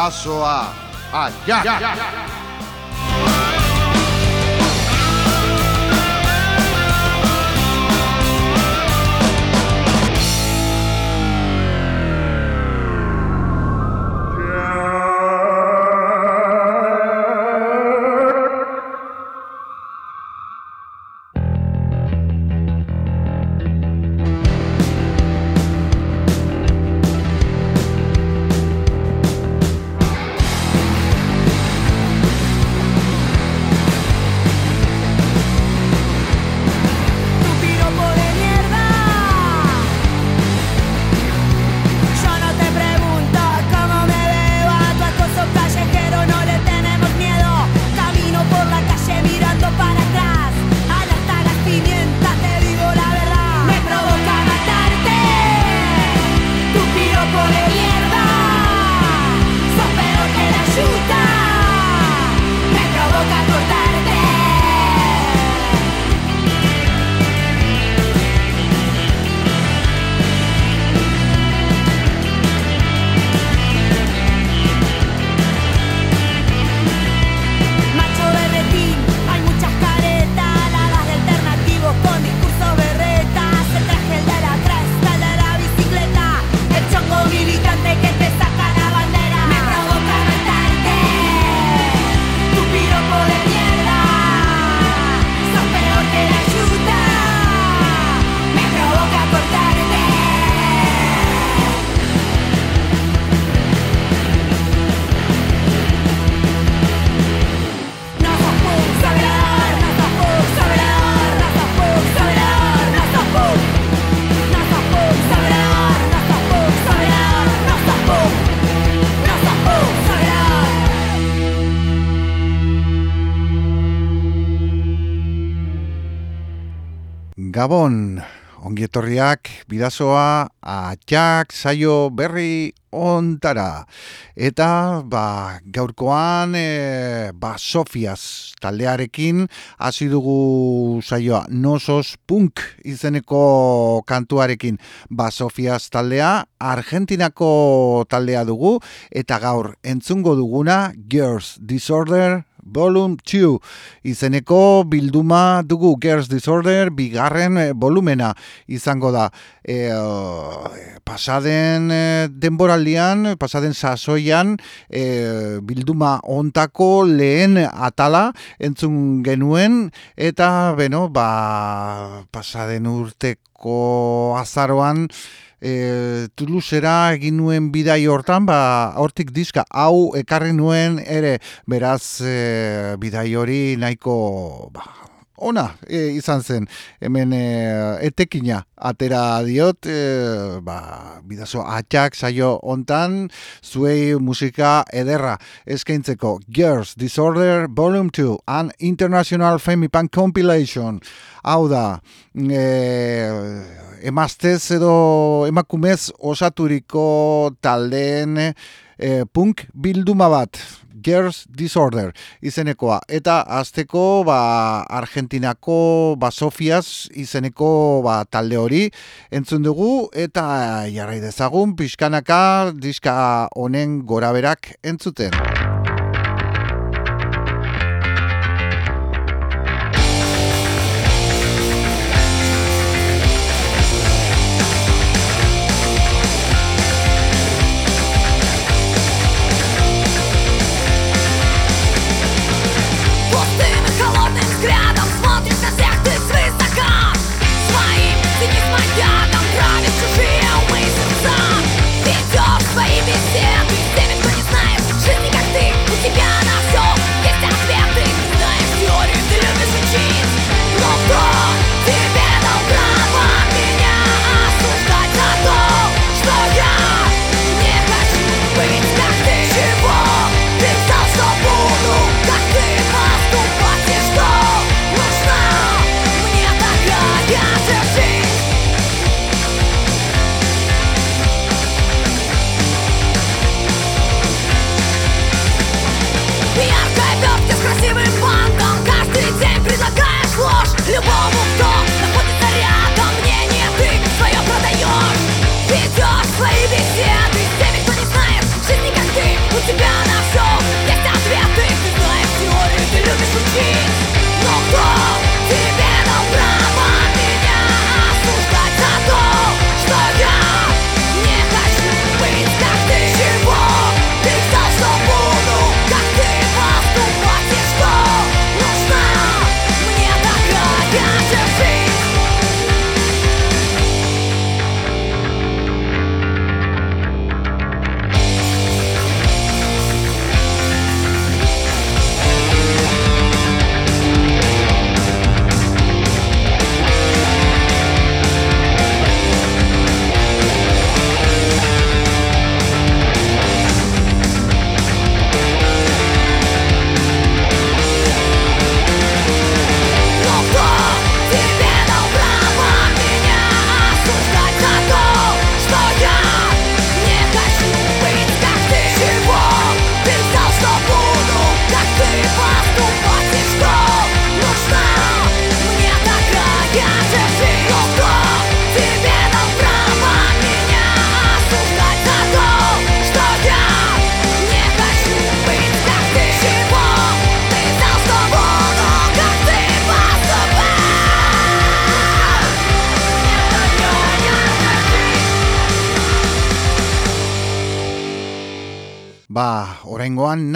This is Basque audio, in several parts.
Bidazoa Aia! Gabon, ongietorriak, bidazoa, atxak, saio berri ontara. Eta, ba, gaurkoan, e, ba, Sofiaz taldearekin, hasi dugu saioa, nosos punk izeneko kantuarekin, ba, Sofiaz taldea, Argentinako taldea dugu, eta gaur, entzungo duguna, Girls Disorder, Volume 2 izeneko bilduma dugu Girls Disorder bigarren e, volumena izango da. E, pasaden e, denboraldian, pasaden sasoian bilduma ontako lehen atala entzun genuen eta beno, ba, pasaden urteko azaroan e, Toulousera egin nuen bidai hortan, ba, hortik diska hau ekarri nuen ere, beraz e, bidai hori nahiko ba, ona e, izan zen. Hemen e, etekina atera diot e, ba, bidazo atxak saio hontan zuei musika ederra eskaintzeko. Girls Disorder Volume 2 An International Femipan Compilation. Hau da e, emaztez edo emakumez osaturiko taldeen e, punk bilduma bat, Girls Disorder izenekoa. Eta azteko ba, Argentinako ba, Sofiaz izeneko ba, talde hori entzun dugu eta jarrai dezagun pixkanaka diska honen goraberak entzuten.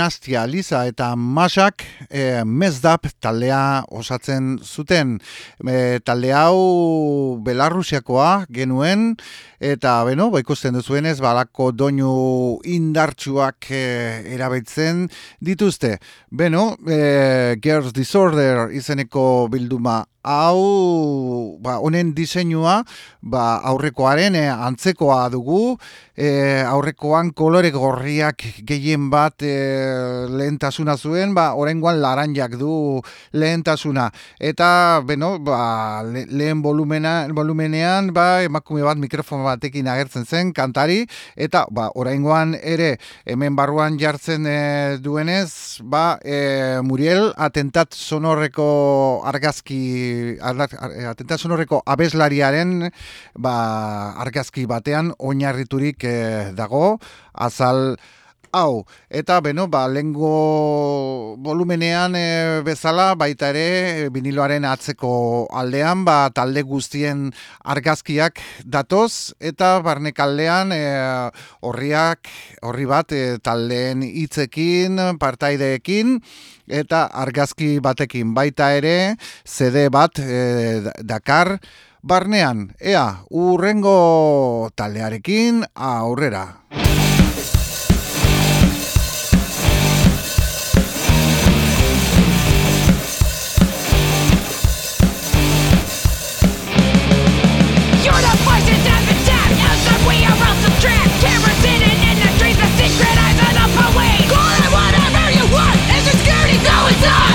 Orengoan Nastia, Liza eta Masak e, mezdap taldea osatzen zuten. E, talde hau Belarrusiakoa genuen eta beno, ba, ikusten duzuenez, balako doinu indartsuak e, erabetzen dituzte. Beno, e, Girls Disorder izeneko bilduma hau ba, honen diseinua ba, aurrekoaren e, antzekoa dugu e, aurrekoan kolore gorriak gehien bat e, lehentasuna zuen ba, orengoan laranjak du lehentasuna. Eta beno, ba, lehen volumena, volumenean ba, emakume bat mikrofon batekin agertzen zen kantari eta ba, orengoan ere hemen barruan jartzen e, duenez ba, e, Muriel atentat sonorreko argazki Eh, atenta sonorreko abeslariaren ba, argazki batean oinarriturik eh, dago. Azal hau. Eta, beno, ba, lengo volumenean e, bezala, baita ere, viniloaren atzeko aldean, ba, talde guztien argazkiak datoz, eta barnek aldean, horriak, horri bat, e, taldeen hitzekin, partaideekin, eta argazki batekin baita ere CD bat e, Dakar barnean ea urrengo taldearekin aurrera die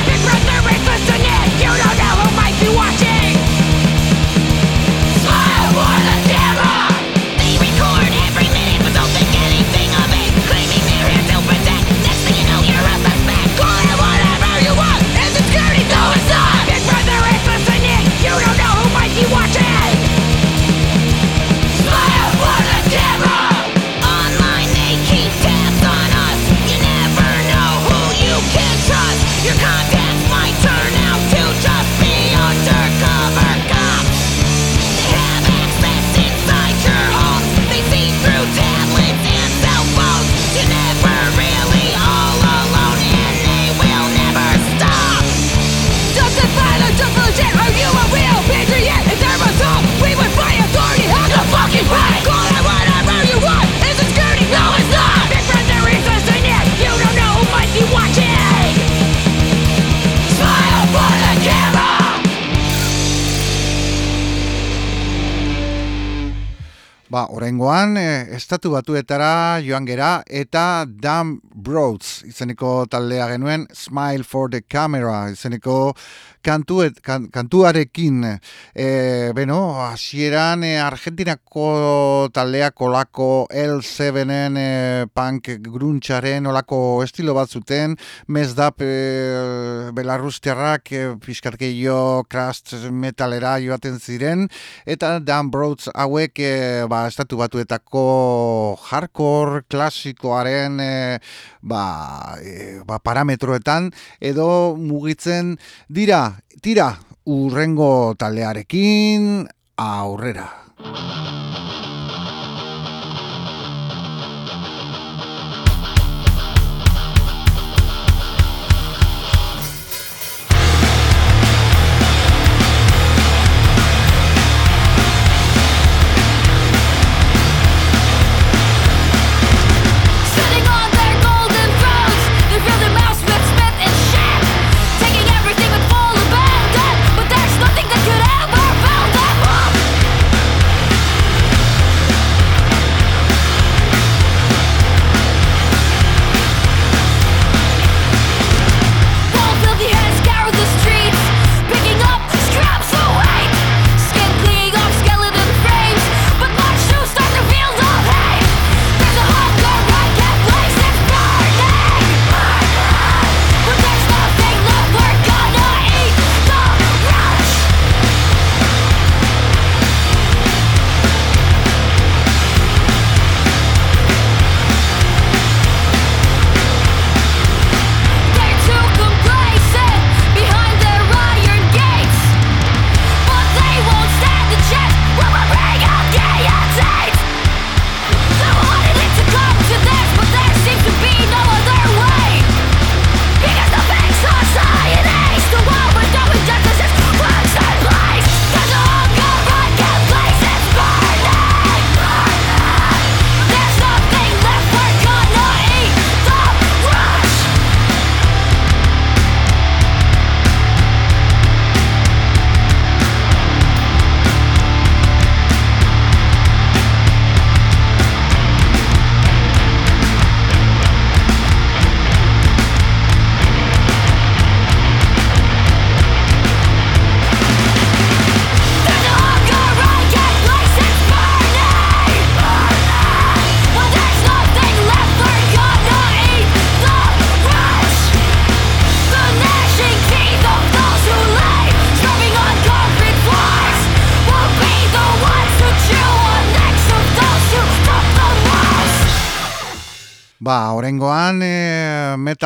Ba, orengoan, e, estatu batuetara joan gera eta Dan Broads izeneko taldea genuen Smile for the Camera izeneko kantuet, kantuarekin e, beno, hasieran e, Argentinako taldea kolako L7-en e, punk gruntxaren olako estilo bat zuten mezdap e, belarrustiarrak e, fiskarkeio crust metalera joaten ziren eta Dan Broads hauek e, ba, estatu batuetako hardcore klasikoaren e, ba, e, ba, parametroetan edo mugitzen dira tira urrengo taldearekin aurrera.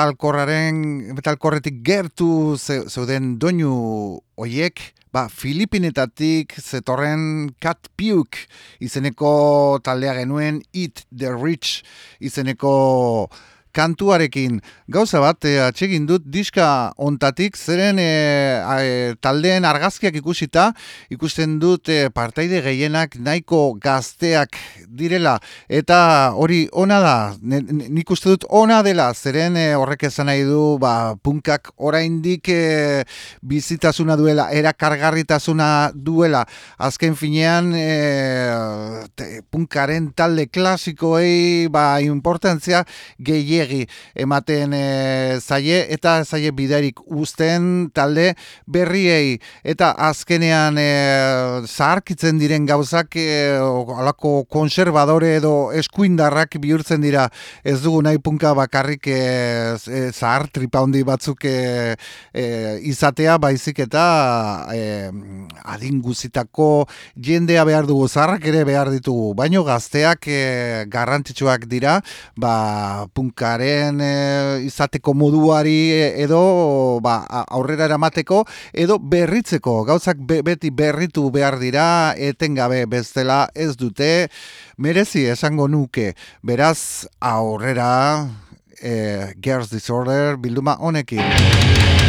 Metalkorraren, metalkorretik gertu zeuden doinu oiek, ba, Filipinetatik zetorren Cat Piuk izeneko taldea genuen Eat the Rich izeneko kantuarekin. Gauza bat e, atsegin dut diska ontatik zeren e, taldeen argazkiak ikusita ikusten dut e, partaide gehienak nahiko gazteak direla. Eta hori ona da nik uste dut ona dela. Zeren horrek esan nahi du ba, punkak oraindik e, bizitasuna duela erakargarritasuna duela. Azken finean e, punkaren talde klasikoei ba, importantzia gehiago ematen e, zaie eta zaie bidarik uzten talde berriei. Eta azkenean e, zaharkitzen diren gauzak e, alako konservadore edo eskuindarrak bihurtzen dira. Ez dugu nahi punka bakarrik e, e, zahar tripaundi batzuk e, e, izatea baizik eta e, adin guzitako jendea behar dugu zaharrak ere behar ditugu. Baino gazteak e, garrantzitsuak dira ba punka garen e, izateko moduari e, edo ba, aurrera eramateko edo berritzeko. Gauzak beti berritu behar dira etengabe bestela ez dute. Merezi esango nuke. Beraz aurrera e, Girls Disorder bilduma honekin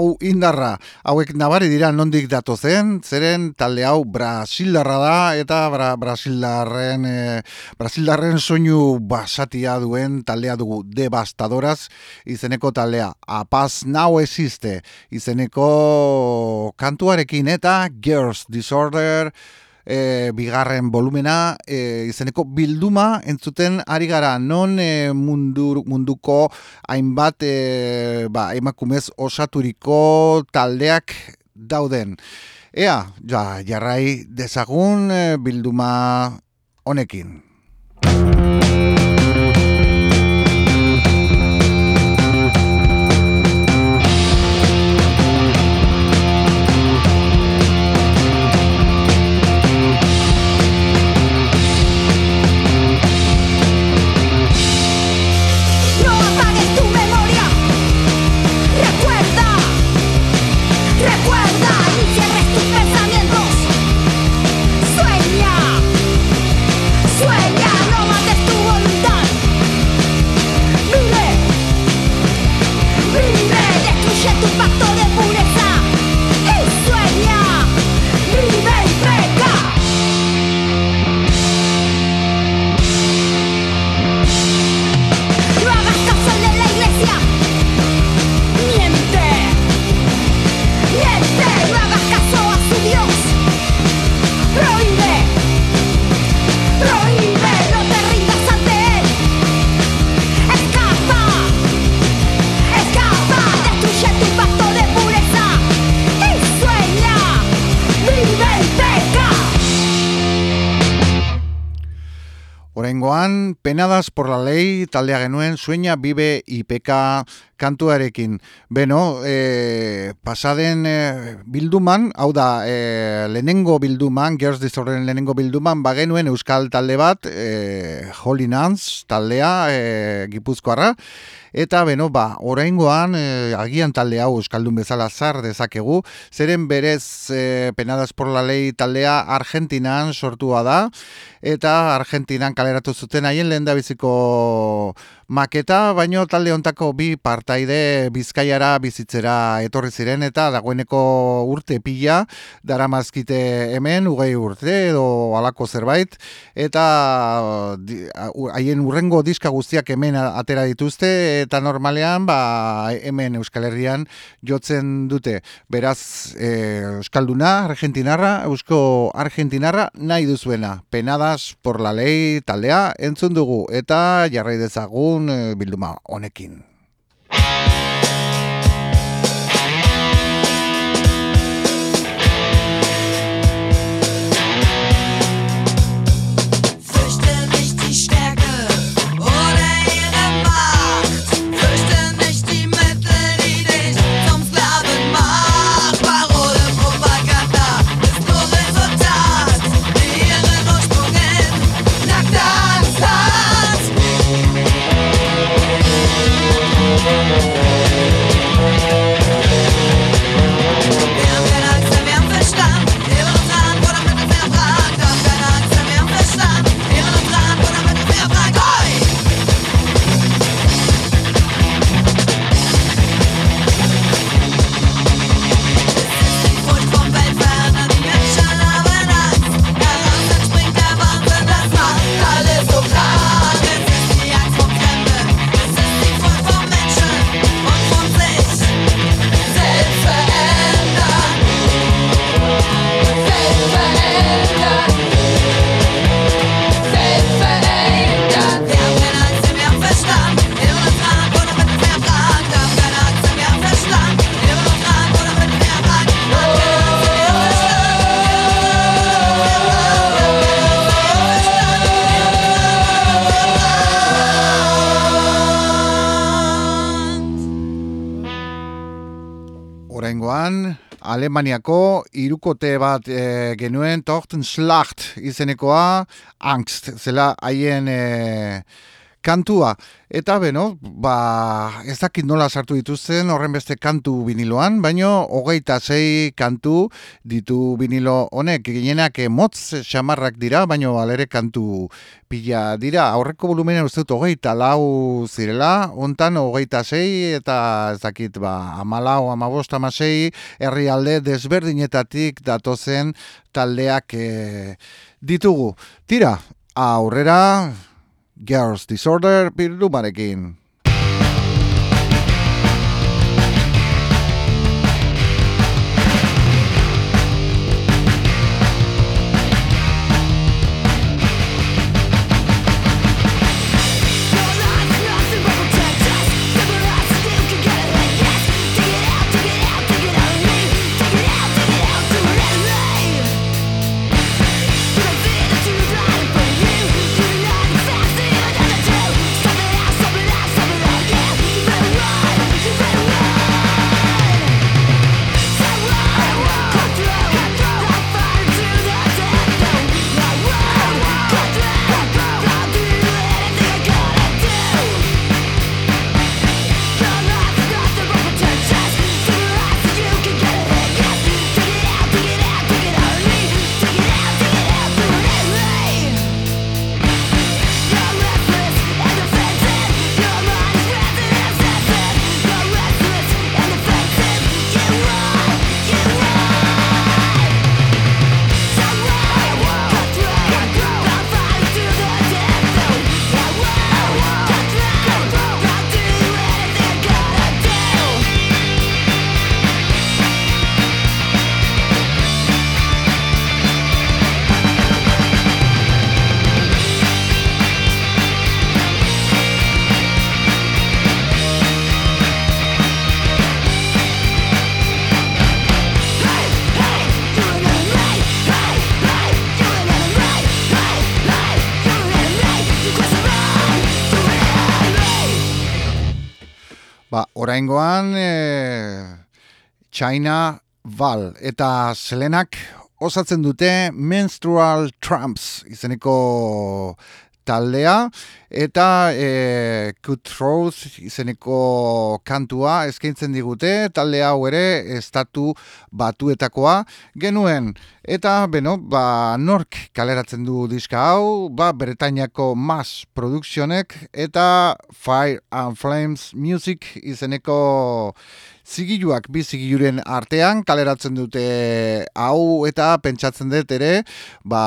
hau indarra, hauek nabari dira nondik dato zen, zeren talde hau Brasildarra da eta bra, Brasildarren, e, Brasildarren soinu basatia duen taldea dugu devastadoraz izeneko taldea. Apaz now existe izeneko kantuarekin eta Girls Disorder, e, bigarren volumena e, izeneko bilduma entzuten ari gara non e, mundu, munduko hainbat e, ba, emakumez osaturiko taldeak dauden. Ea, ja, jarrai dezagun e, bilduma honekin. Penadas por la ley taldea genuen sueña vive IPK kantuarekin. Beno, e, pasaden e, bilduman, hau da, e, lehenengo bilduman, Girls Disorderren lehenengo bilduman, bagenuen euskal talde bat, e, Holy Nuns taldea, e, gipuzkoarra, Eta beno, ba, oraingoan e, agian talde hau euskaldun bezala zar dezakegu, zeren berez e, penadas por la ley taldea Argentinan sortua da. Eta Argentinan kaleratu zuten haien lehen da biziko maketa, baino talde hontako bi partaide bizkaiara bizitzera etorri ziren eta dagoeneko urte pila dara mazkite hemen, ugei urte edo alako zerbait eta haien urrengo diska guztiak hemen atera dituzte eta normalean ba, hemen Euskal Herrian jotzen dute. Beraz, e, Euskalduna, Argentinarra, Eusko Argentinarra nahi duzuena. Penadas por la ley taldea entzun dugu eta jarrai dezagun bilduma honekin. Alemaniako irukote bat e, genuen Torten Schlacht izenekoa angst, zela haien e, kantua. Eta beno, ba, ez dakit nola sartu dituzten horren beste kantu biniloan, baino hogeita zei kantu ditu binilo honek. Ginenak motz xamarrak dira, baino alere kantu pila dira. Aurreko volumenen uste dut hogeita lau zirela, ontan hogeita zei eta ez dakit ba, amalau, amabost, amasei, herri alde desberdinetatik datozen taldeak e, ditugu. Tira, aurrera... Girls Disorder bildumarekin. Oraingoan e, China Val eta Selenak osatzen dute Menstrual Trumps izeneko taldea eta e, Cutthroat izeneko kantua eskaintzen digute talde hau ere estatu batuetakoa genuen. Eta beno ba nork kaleratzen du diska hau? Ba Bretainiako Mass Productionek eta Fire and Flames Music izeneko zigiluak bi zigiluren artean kaleratzen dute hau eta pentsatzen dut ere ba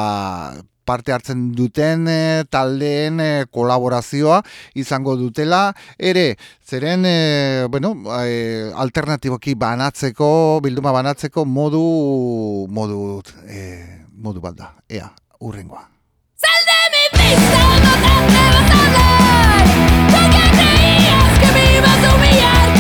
parte hartzen duten e, taldeen e, kolaborazioa izango dutela. Ere zeren e, bueno, e, alternatiboki banatzeko bilduma banatzeko modu modu e, modu bat da. Ea urrengoa Salde mi vista no te vas a dar porque creías que me ibas a humillar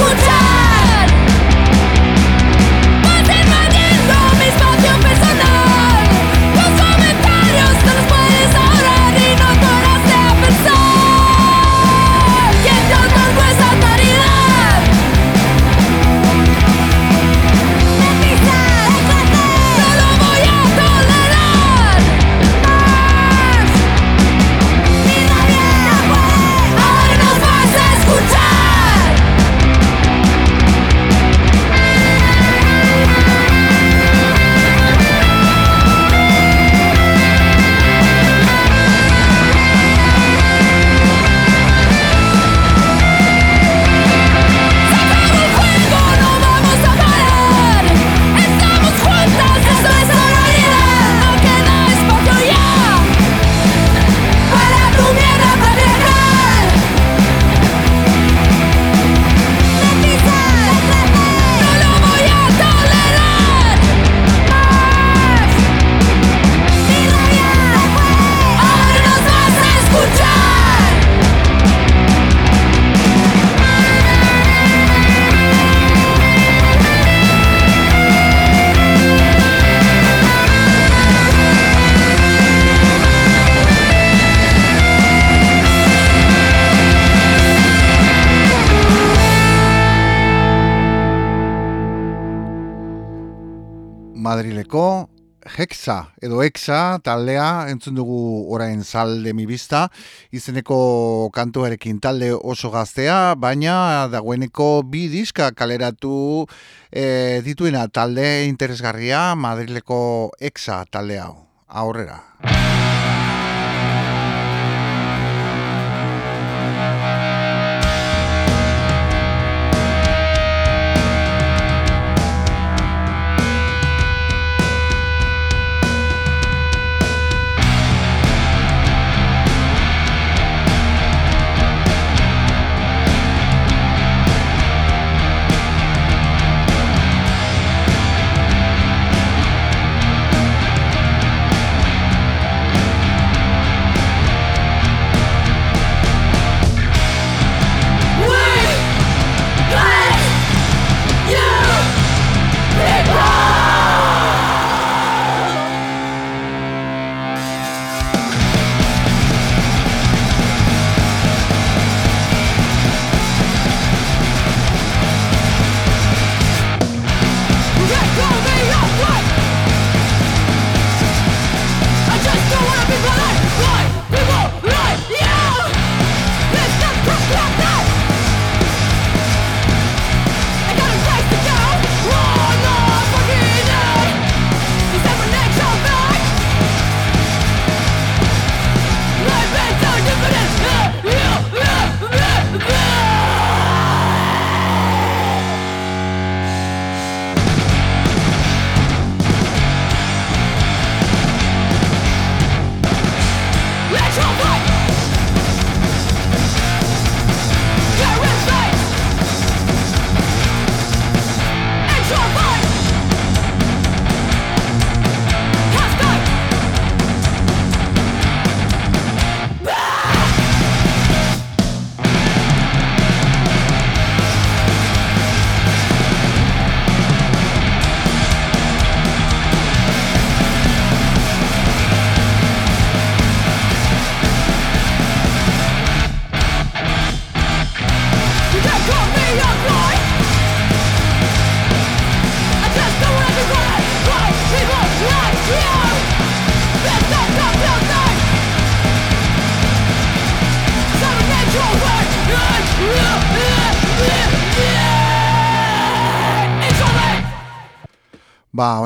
Put down Hexa edo Hexa taldea entzun dugu orain salde mi bista izeneko kantuarekin talde oso gaztea baina dagoeneko bi diska kaleratu e, dituena talde interesgarria Madrileko Hexa taldea aurrera.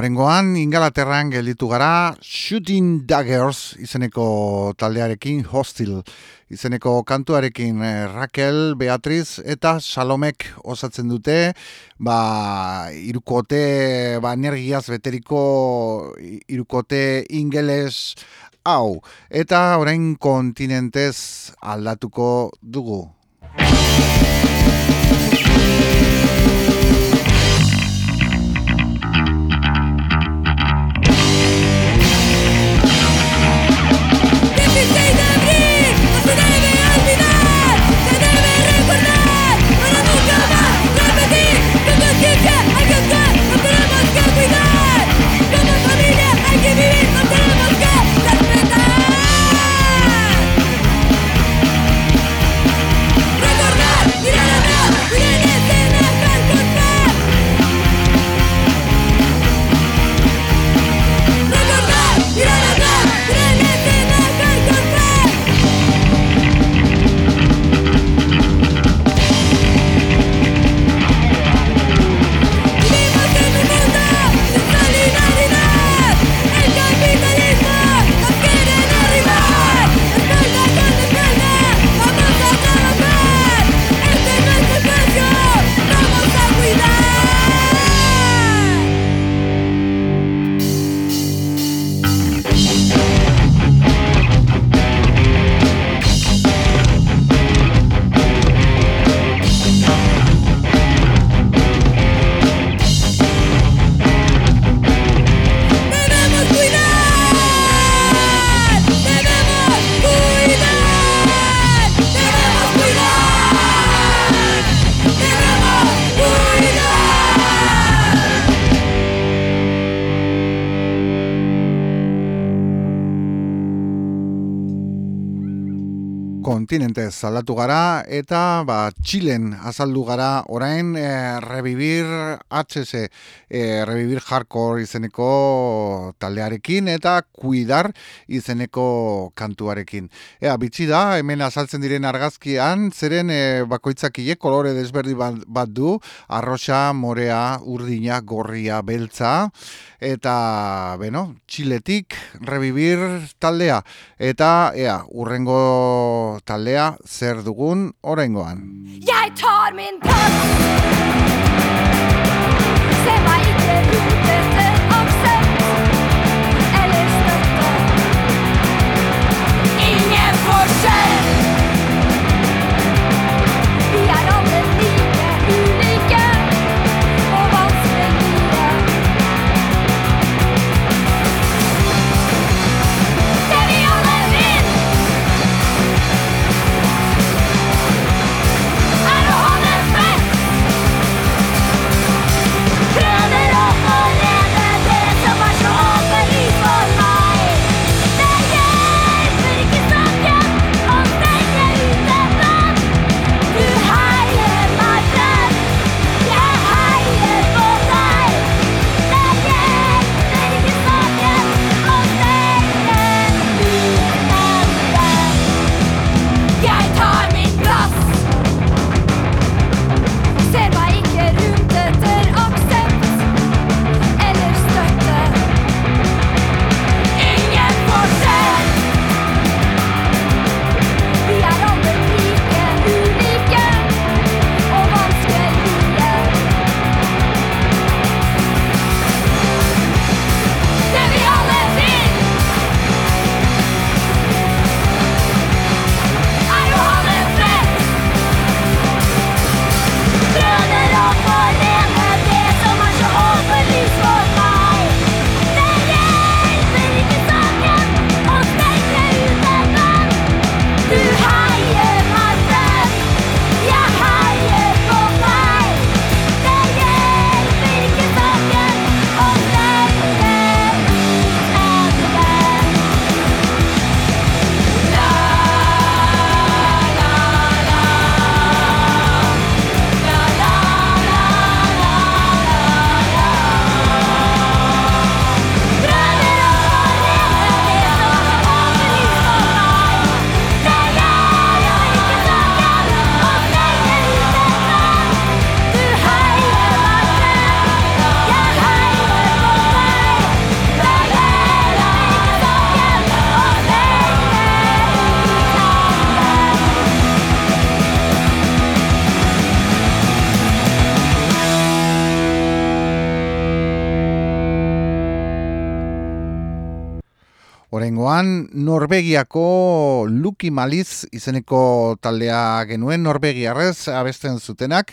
Orengoan, ingalaterran gelditu gara Shooting Daggers izeneko taldearekin hostil. Izeneko kantuarekin eh, Raquel, Beatriz eta Salomek osatzen dute. Ba, irukote, ba, energiaz beteriko irukote ingeles hau. Eta orain kontinentez aldatuko dugu. Kontinente zaldatu gara eta ba, Txilen azaldu gara orain e, revivir HS e, revivir hardcore izeneko taldearekin eta kuidar izeneko kantuarekin. Ea, bitxi da, hemen azaltzen diren argazkian, zeren e, bakoitzakile kolore desberdi bat, bat du, arroxa, morea, urdina, gorria, beltza, eta, beno, Txiletik revivir taldea, eta, ea, urrengo taldea zer dugun oraingoan. Jeg tar min tass Se meg ikke rute til aksept Eller støtte. Ingen forskjell Norvegiako Luki Maliz izeneko taldea genuen Norvegiarrez abesten zutenak,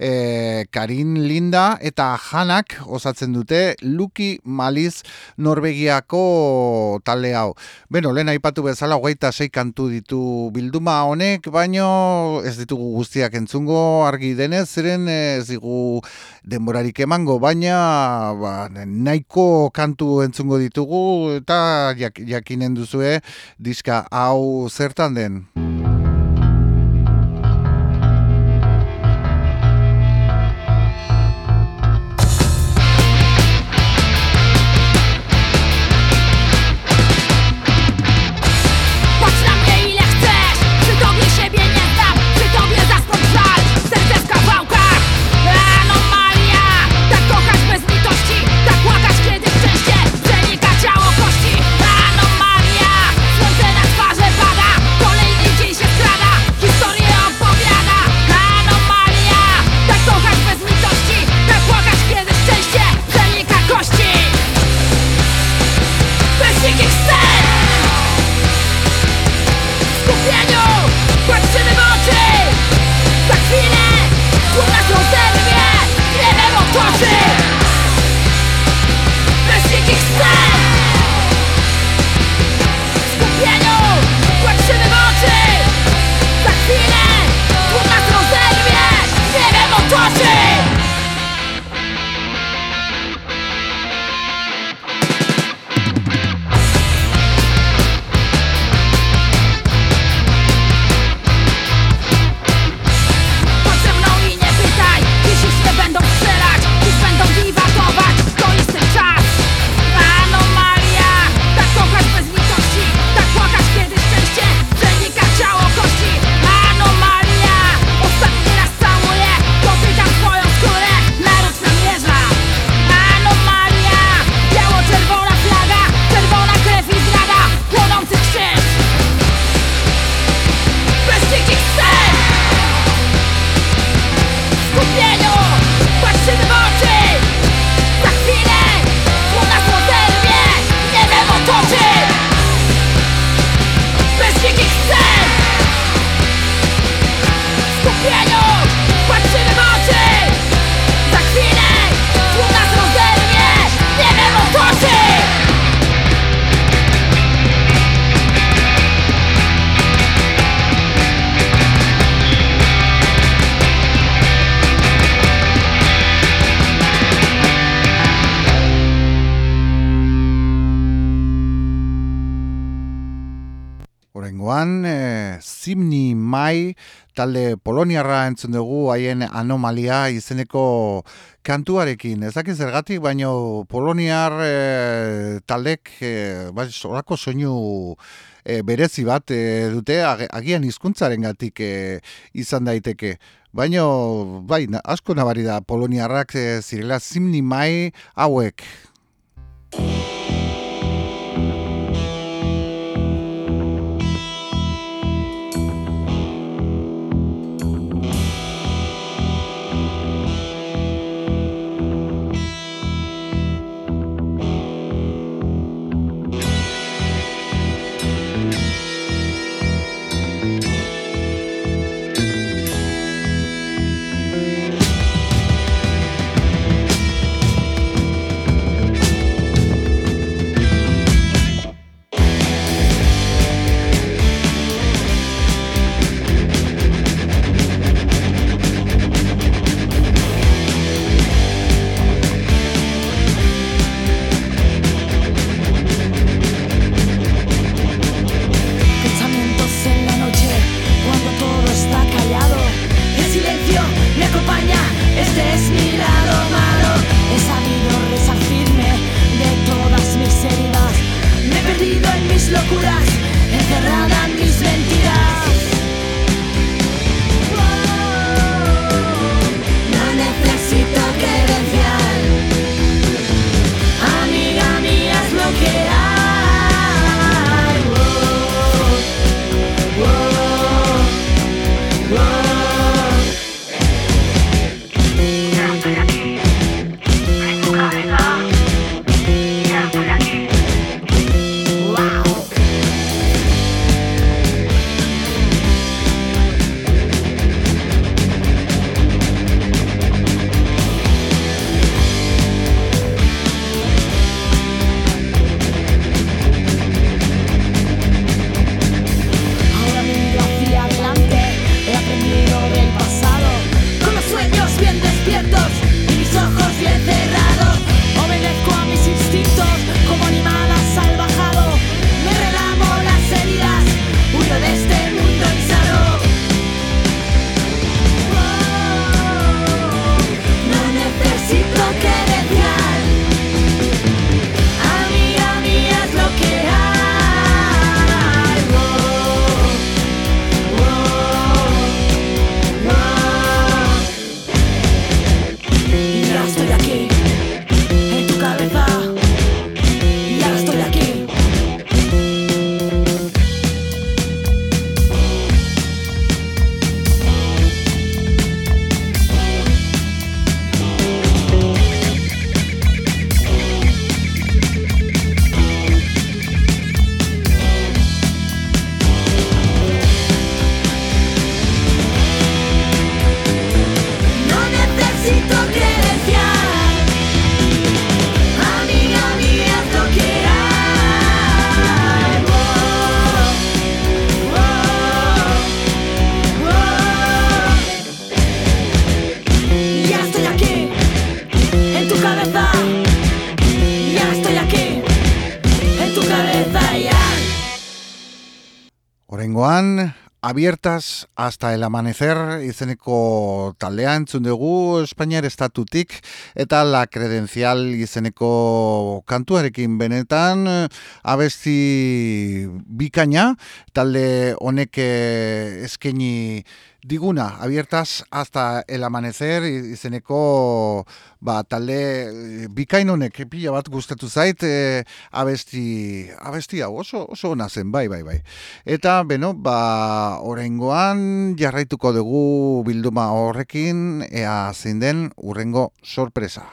e, Karin Linda eta Hanak osatzen dute Luki Maliz Norvegiako talde hau. Beno, lehen aipatu bezala, hogeita sei kantu ditu bilduma honek, baino ez ditugu guztiak entzungo argi denez, ziren ez digu denborarik emango, baina ba, nahiko kantu entzungo ditugu, eta jak, jakinen duzue diska hau zertan den. Talde poloniarra entzun dugu haien anomalia izeneko kantuarekin. Ezak zergatik, baino poloniar e, taldek e, bai, orako soinu e, berezi bat e, dute agian hizkuntzaren gatik izan daiteke. Baino, bai, asko nabari da poloniarrak e, zirela zimni mai hauek. Abiertas hasta el amanecer izeneko taldea entzun dugu Espainiar estatutik eta la credencial izeneko kantuarekin benetan abesti bikaina talde honek eh, eskaini diguna, abiertas hasta el amanecer, izeneko ba, talde eh, bikainonek pila bat gustatu zait, e, abesti, abesti hau oso, oso ona zen, bai, bai, bai. Eta, beno, ba, orengoan jarraituko dugu bilduma horrekin, ea zein den urrengo sorpresa.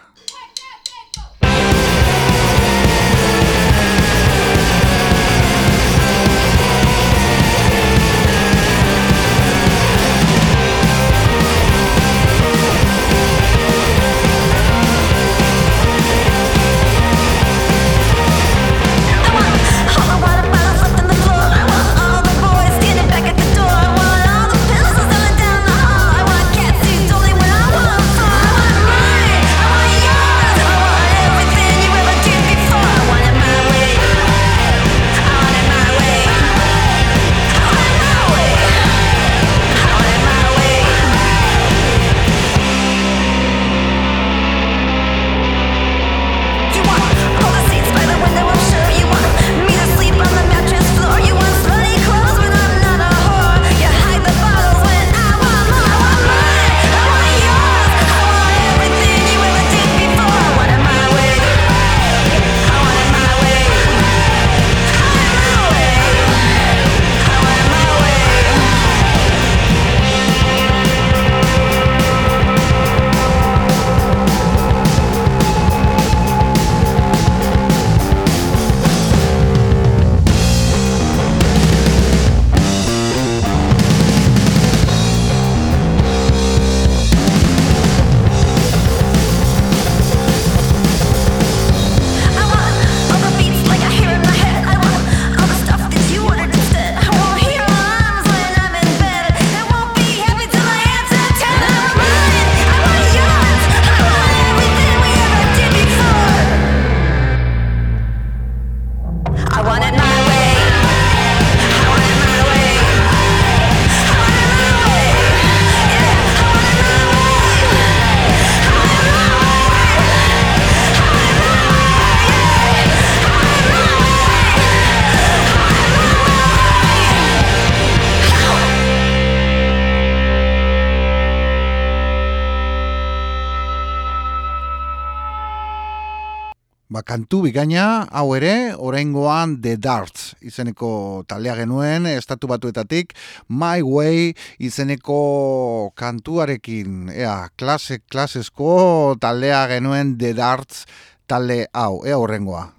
Bigaina, hau ere, oraingoan The Darts izeneko taldea genuen, estatu batuetatik, My Way izeneko kantuarekin, ea, klase, klasesko taldea genuen The Darts talde hau, ea horrengoa.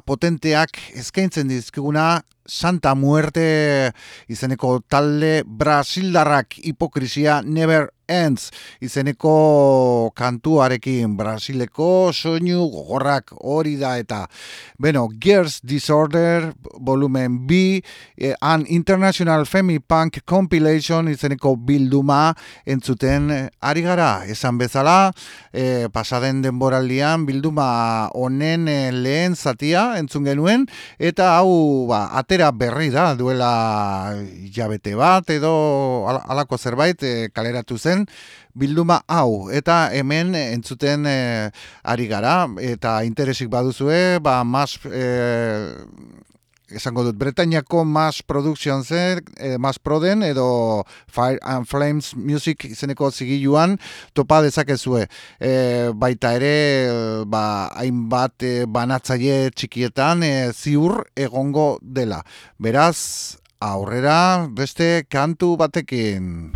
Potenteak eskaintzen dizkiguna Santa Muerte izeneko talde Brasildarrak hipokrisia never ends izeneko kantuarekin Brasileko soinu gogorrak hori da eta bueno, Gears Disorder volumen B eh, an International Femi Punk Compilation izeneko bilduma entzuten eh, ari gara. Esan bezala eh, pasaden denboraldian bilduma honen eh, lehen zatia entzun genuen eta hau ba, atera berri da duela jabete bat edo alako zerbait eh, kaleratu zen bilduma hau. Eta hemen entzuten e, ari gara eta interesik baduzue ba mas e, esango dut Bretainiako mas production zer e, mas proden edo Fire and Flames Music izeneko zigiluan topa dezakezue. E, baita ere ba hainbat e, banatzaile txikietan e, ziur egongo dela. Beraz aurrera beste kantu batekin.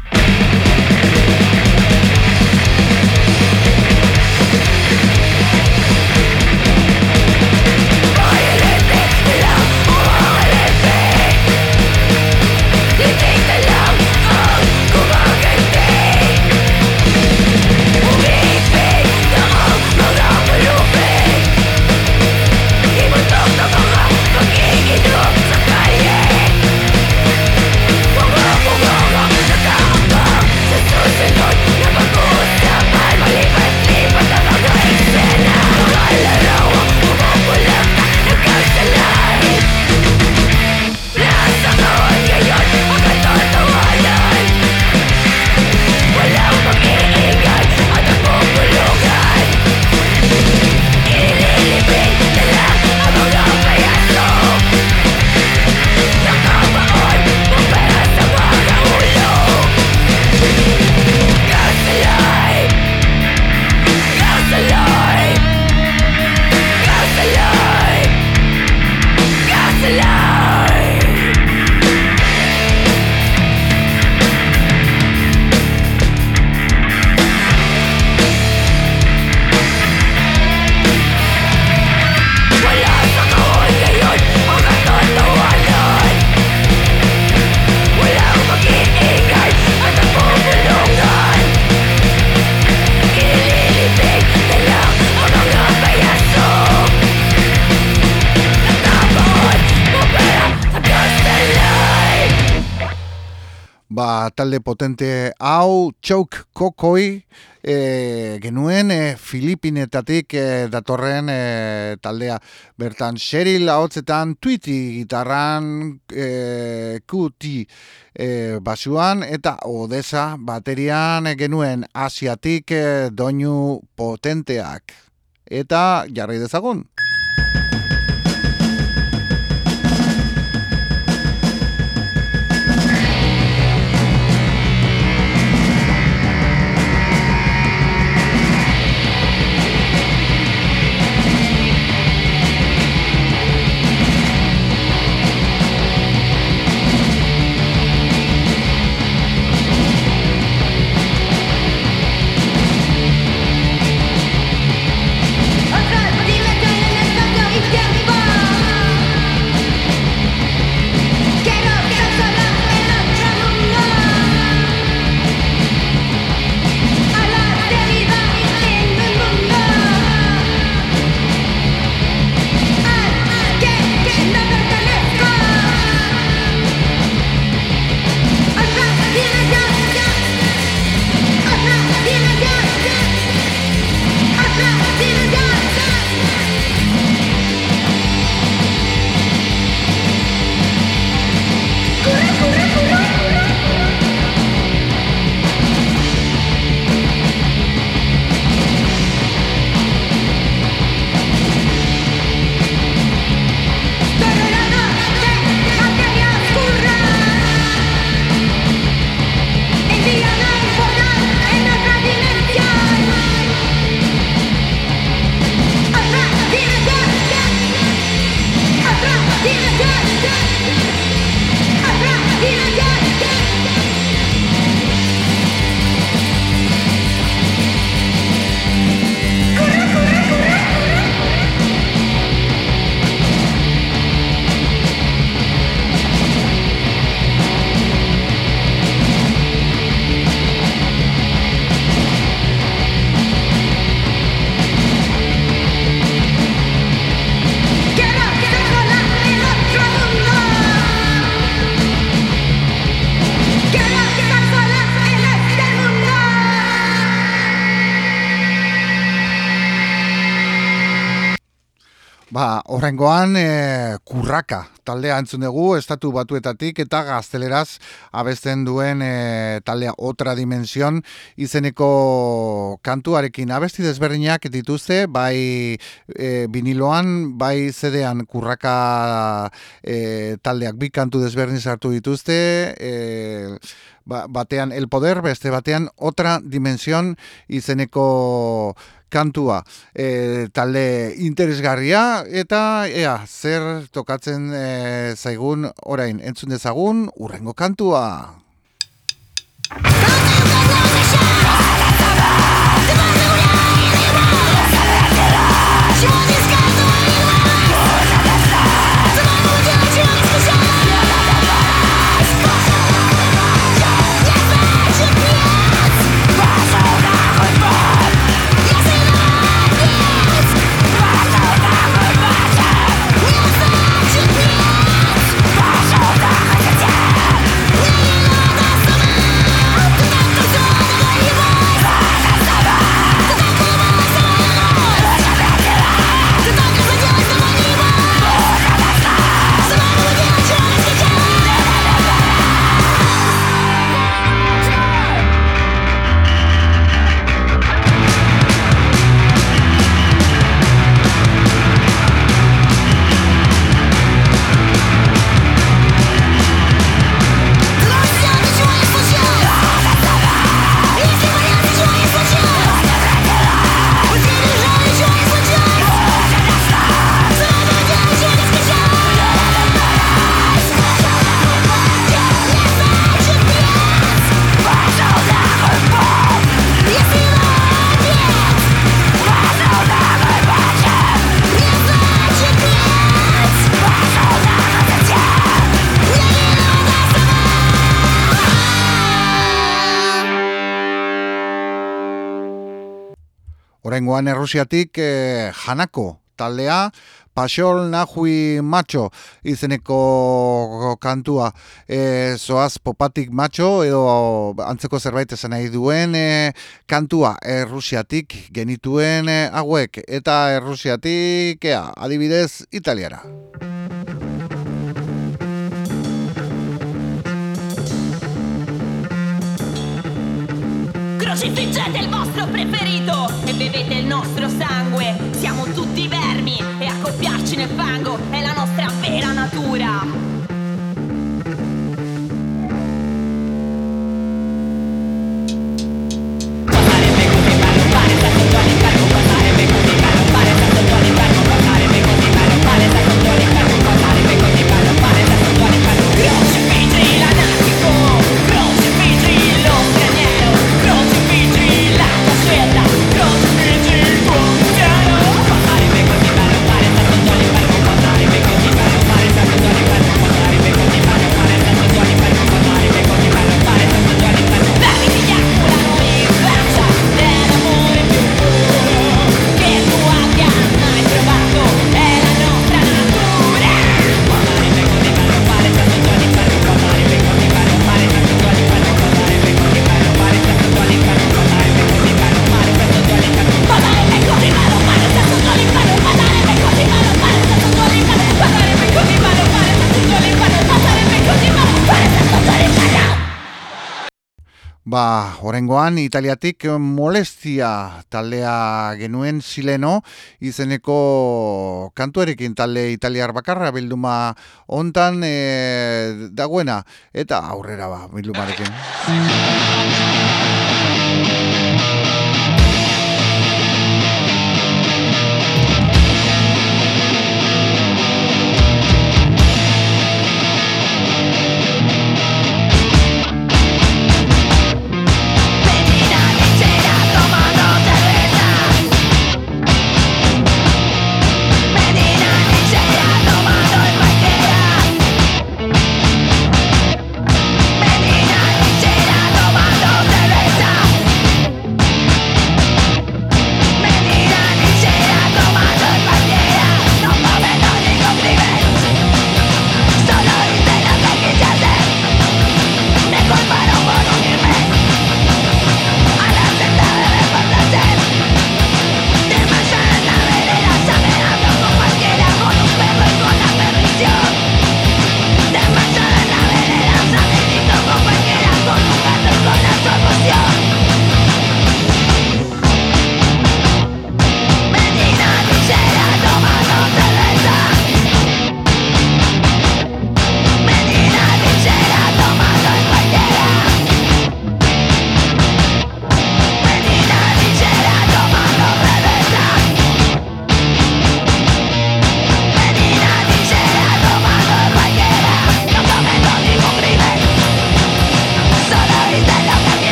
Talde potente hau txauk kokoi e, genuen e, Filipinetatik e, datorren e, taldea. Bertan Sheryl haotzetan Twitty gitarran e, kuti e, basuan eta Odessa baterian genuen Asiatik e, doinu potenteak. Eta jarri dezagun Horrengoan e, kurraka taldea entzun dugu, estatu batuetatik eta gazteleraz abesten duen e, taldea otra dimension izeneko kantuarekin. Abesti desberdinak dituzte, bai e, biniloan, bai zedean kurraka e, taldeak bi kantu desberdin sartu dituzte, e, ba, batean el poder, beste batean otra dimension izeneko kantua e, talde interesgarria eta ea zer tokatzen e, zaigun orain? Entzun dezagun urrengo kantua Horengoan errusiatik eh, janako taldea, Pasol Nahui Macho izeneko kantua. E, zoaz popatik macho edo antzeko zerbait esan nahi duen e, kantua errusiatik genituen e, hauek. Eta errusiatik ea, adibidez italiara. Crocifiggete il vostro preferito! e bevete il nostro sangue. Siamo tutti vermi e accoppiarci nel fango è la nostra vera natura. Orengoan, italiatik molestia taldea genuen zileno, izeneko kantuarekin talde italiar bakarra bilduma hontan e, dagoena, eta aurrera ba, bildumarekin.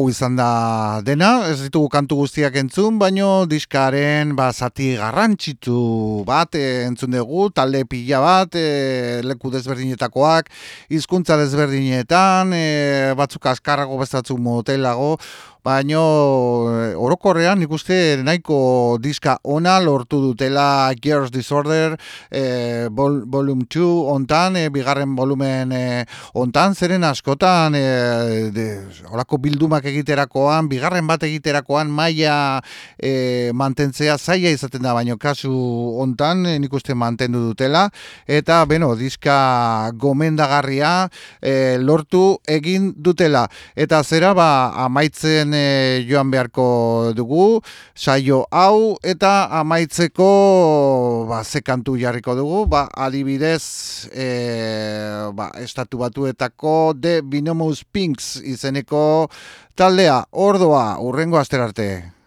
Hau izan da dena, ez ditugu kantu guztiak entzun, baino diskaren ba, zati garrantzitu bat e, entzun dugu, talde pila bat, e, leku desberdinetakoak, hizkuntza desberdinetan, e, batzuk askarrago bestatzuk motelago, baino eh, orokorrean nik uste nahiko diska ona lortu dutela Gears Disorder e, vol, volume 2 ontan, e, bigarren volumen e, ontan, zeren askotan e, de, orako bildumak egiterakoan, bigarren bat egiterakoan maila e, mantentzea zaila izaten da, baino kasu ontan e, nik uste mantendu dutela. Eta, beno, diska gomendagarria e, lortu egin dutela. Eta zera, ba, amaitzen e, joan beharko dugu, saio hau eta amaitzeko ba, ze kantu jarriko dugu, ba, adibidez e, ba, estatu batuetako de Binomus Pinks izeneko taldea, ordoa, urrengo asterarte.